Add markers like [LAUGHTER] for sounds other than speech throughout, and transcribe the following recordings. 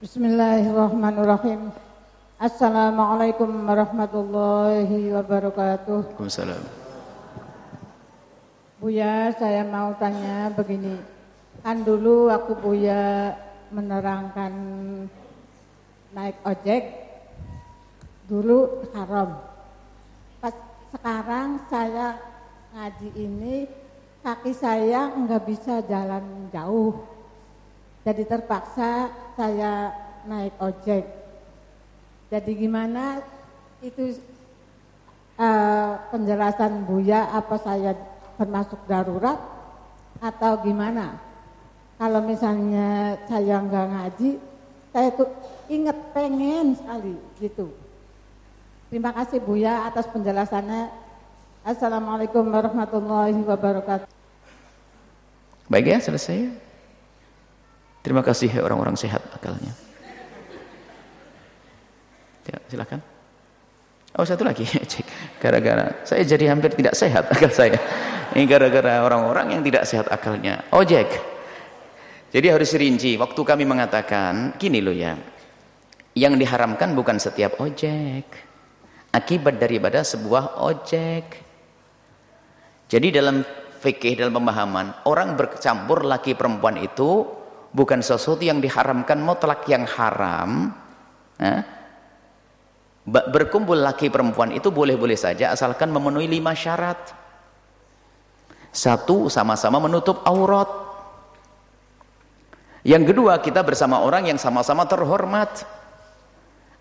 Bismillahirrahmanirrahim. Assalamualaikum warahmatullahi wabarakatuh. Waalaikumsalam. Buya, saya mau tanya begini. Kan dulu waktu Buya menerangkan naik ojek, dulu haram. Pas sekarang saya ngaji ini, kaki saya nggak bisa jalan jauh jadi terpaksa saya naik ojek. Jadi gimana itu uh, penjelasan Buya apa saya termasuk darurat atau gimana? Kalau misalnya saya nggak ngaji, saya tuh inget pengen sekali gitu. Terima kasih Buya atas penjelasannya. Assalamualaikum warahmatullahi wabarakatuh. Baik ya, selesai. Terima kasih orang-orang sehat akalnya. Ya, silakan. Oh satu lagi, [LAUGHS] cek. Gara-gara saya jadi hampir tidak sehat akal saya. Ini gara-gara orang-orang yang tidak sehat akalnya. Ojek. Jadi harus rinci. Waktu kami mengatakan, gini loh ya. Yang diharamkan bukan setiap ojek. Akibat daripada sebuah ojek. Jadi dalam fikih, dalam pemahaman, orang bercampur laki perempuan itu bukan sesuatu yang diharamkan mutlak yang haram. Eh? berkumpul laki perempuan itu boleh-boleh saja asalkan memenuhi lima syarat. Satu sama-sama menutup aurat. Yang kedua kita bersama orang yang sama-sama terhormat.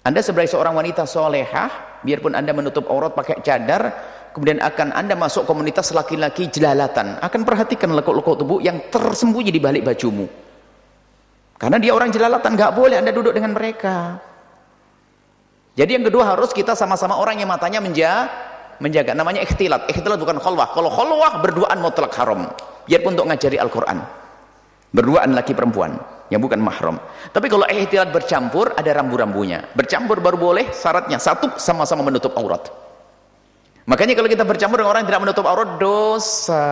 Anda sebagai seorang wanita solehah biarpun anda menutup aurat pakai cadar kemudian akan anda masuk komunitas laki-laki jelalatan. Akan perhatikan lekuk-lekuk tubuh yang tersembunyi di balik bajumu karena dia orang jelalatan, nggak boleh Anda duduk dengan mereka. Jadi yang kedua harus kita sama-sama orang yang matanya menja menjaga. Namanya ikhtilat. Ikhtilat bukan khalwah. Kalau khalwah berduaan mutlak haram. Biarpun untuk ngajari Al-Quran. Berduaan laki perempuan yang bukan mahram. Tapi kalau ikhtilat bercampur ada rambu-rambunya. Bercampur baru boleh syaratnya satu sama-sama menutup aurat. Makanya kalau kita bercampur dengan orang yang tidak menutup aurat dosa.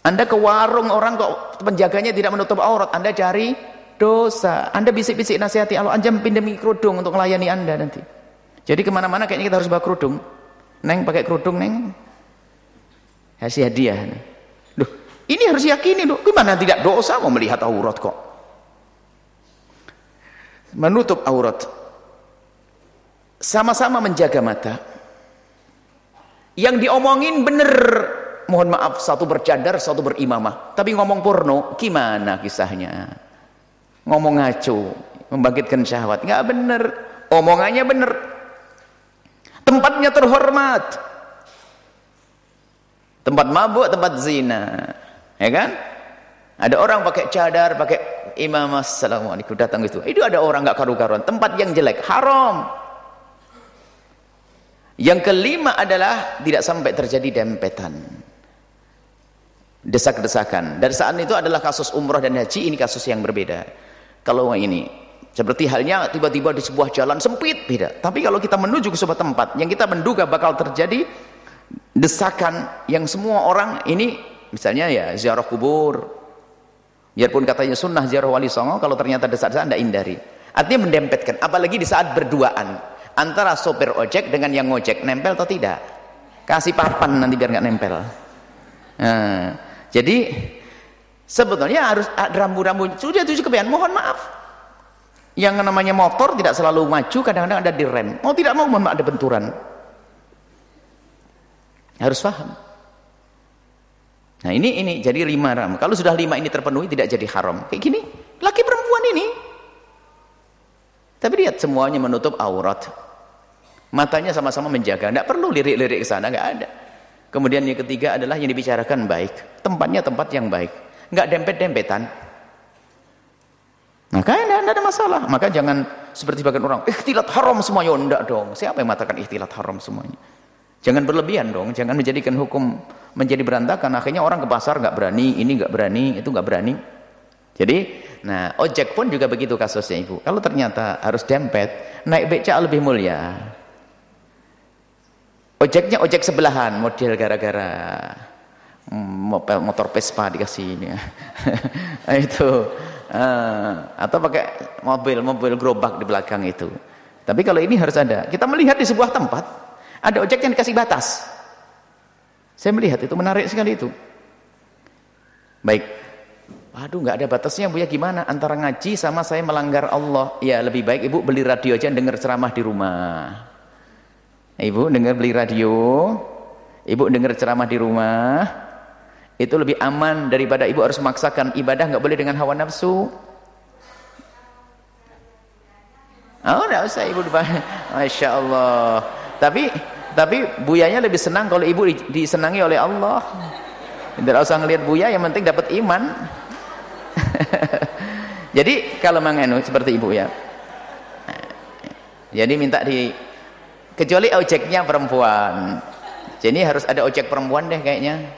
Anda ke warung orang kok penjaganya tidak menutup aurat, Anda cari dosa. Anda bisik-bisik nasihati Allah, anjam pinjami kerudung untuk melayani Anda nanti. Jadi ke mana-mana kayaknya kita harus bawa kerudung. Neng pakai kerudung, Neng. Kasih hadiah. Duh, ini harus yakini, loh. Gimana tidak dosa mau melihat aurat kok? Menutup aurat. Sama-sama menjaga mata. Yang diomongin bener mohon maaf satu bercadar satu berimamah. Tapi ngomong porno gimana kisahnya? Ngomong ngaco membangkitkan syahwat. Nggak bener. Omongannya bener. Tempatnya terhormat. Tempat mabuk tempat zina. Ya kan? Ada orang pakai cadar pakai imam assalamualaikum datang itu itu ada orang nggak karu-karuan. Tempat yang jelek haram. Yang kelima adalah tidak sampai terjadi dempetan desak-desakan. Dan saat itu adalah kasus umrah dan haji ini kasus yang berbeda. Kalau ini seperti halnya tiba-tiba di sebuah jalan sempit beda. Tapi kalau kita menuju ke sebuah tempat yang kita menduga bakal terjadi desakan yang semua orang ini misalnya ya ziarah kubur. Biarpun katanya sunnah ziarah wali songo kalau ternyata desak-desakan tidak hindari. Artinya mendempetkan apalagi di saat berduaan antara sopir ojek dengan yang ngojek nempel atau tidak? Kasih papan nanti biar nggak nempel. Nah, jadi sebetulnya harus rambu-rambu sudah tujuh kebian. Mohon maaf. Yang namanya motor tidak selalu maju, kadang-kadang ada di rem. Mau tidak mau maaf ada benturan. Harus paham. Nah ini ini jadi lima ram. Kalau sudah lima ini terpenuhi tidak jadi haram. Kayak gini, laki perempuan ini. Tapi lihat semuanya menutup aurat. Matanya sama-sama menjaga. Tidak perlu lirik-lirik ke sana, nggak ada. Kemudian yang ketiga adalah yang dibicarakan baik. Tempatnya tempat yang baik. Enggak dempet-dempetan. Maka tidak ada masalah. Maka jangan seperti bagian orang, ikhtilat haram semuanya. Enggak dong. Siapa yang mengatakan ikhtilat haram semuanya? Jangan berlebihan dong. Jangan menjadikan hukum menjadi berantakan. Akhirnya orang ke pasar enggak berani, ini enggak berani, itu enggak berani. Jadi, nah ojek pun juga begitu kasusnya Ibu. Kalau ternyata harus dempet, naik beca lebih mulia. Ojeknya ojek sebelahan, model gara-gara motor Vespa dikasih ini. [LAUGHS] itu uh, atau pakai mobil mobil gerobak di belakang itu. Tapi kalau ini harus ada. Kita melihat di sebuah tempat ada ojek yang dikasih batas. Saya melihat itu menarik sekali itu. Baik. Waduh nggak ada batasnya Bu ya gimana? Antara ngaji sama saya melanggar Allah. Ya lebih baik ibu beli radio aja dengar ceramah di rumah ibu dengar beli radio. Ibu dengar ceramah di rumah. Itu lebih aman daripada ibu harus memaksakan ibadah nggak boleh dengan hawa nafsu. Oh enggak usah ibu [LAUGHS] Masya Allah. Tapi tapi buyanya lebih senang kalau ibu disenangi oleh Allah. Tidak usah ngelihat buya yang penting dapat iman. [LAUGHS] Jadi kalau mengenu seperti ibu ya. Jadi minta di kecuali ojeknya perempuan. Jadi harus ada ojek perempuan deh kayaknya.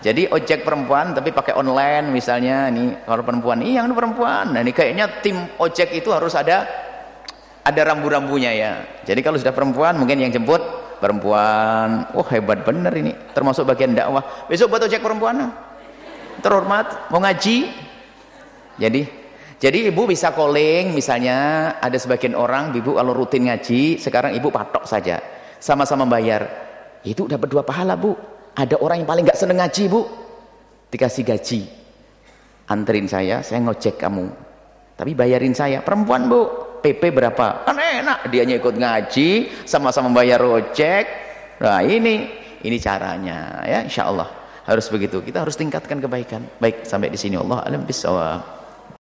Jadi ojek perempuan tapi pakai online misalnya ini kalau perempuan iya yang perempuan. Nah ini kayaknya tim ojek itu harus ada ada rambu-rambunya ya. Jadi kalau sudah perempuan mungkin yang jemput perempuan. Oh hebat bener ini. Termasuk bagian dakwah. Besok buat ojek perempuan terhormat mau ngaji. Jadi jadi ibu bisa calling misalnya ada sebagian orang ibu kalau rutin ngaji sekarang ibu patok saja sama-sama bayar. Itu dapat dua pahala bu. Ada orang yang paling gak seneng ngaji bu. Dikasih gaji. Anterin saya saya ngojek kamu. Tapi bayarin saya. Perempuan bu PP berapa? Kan enak dianya ikut ngaji sama-sama bayar ojek. Nah ini ini caranya ya insya Allah. Harus begitu. Kita harus tingkatkan kebaikan. Baik sampai di sini. Allah alam bisawab